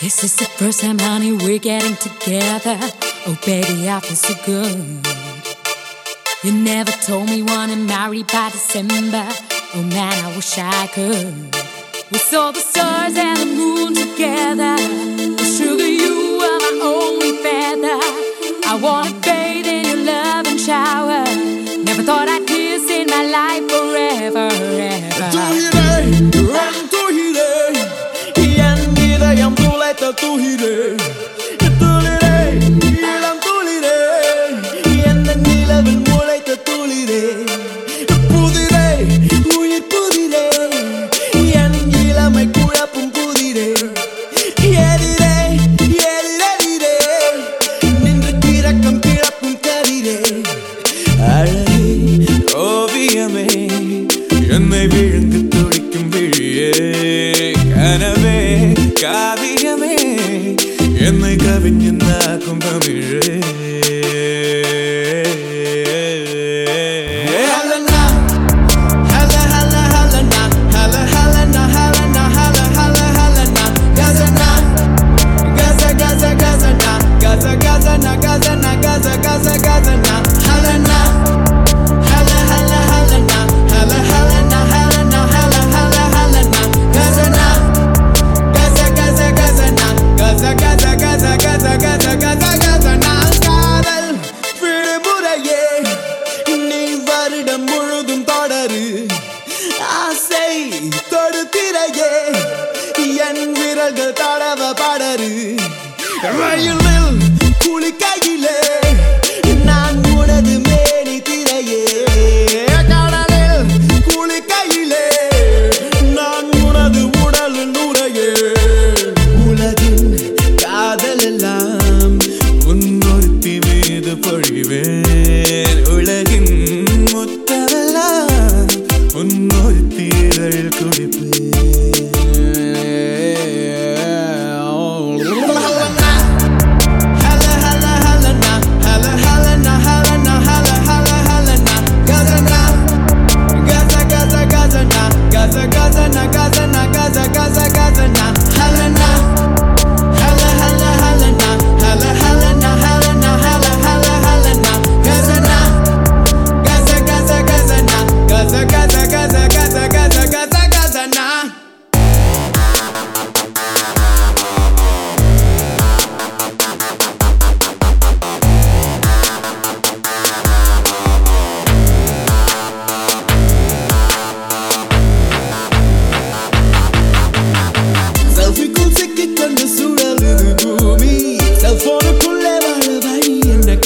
This is the first time, honey, we're getting together. Oh, baby, I feel so good. You never told me wanna marry by December. Oh man, I wish I could. We saw the stars and the moon together. Oh, sugar, you are my only feather. I wanna இதயம் துளைத்த துயிலே துளிரே இளம் துளிரே எந்த நிலவில் முளைத்த துளிரே புதிரே Gaza, காதல் விடுமுறையே. நீ வருடம் முழுதும் தொடரு. ஆசை தொடுத்திரையே. என் விரல்கள் தடவ படரு. ரயிலில் குளிக்கையிலே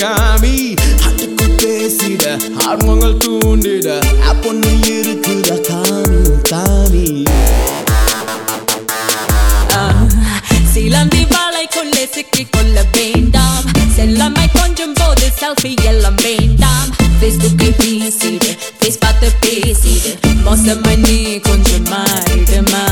காமி. அதுக்குள் பேசிட ஆர்வங்கள் தூண்டிட அப்பொண்ணு இருக்குத காமி தாமி சிலந்தி வாழை கொள்ளே சிக்கிக் கொள்ள வேண்டாம். செல்லம்மை கொஞ்சம் போது செல்ஃபி எல்லாம் வேண்டாம். ஃபேஸ்புக்கை பேசிடு ஃபேஸ் பார்த்து பேசிடு. மோசம் பண்ணி கொஞ்சம் மாறிடுமா?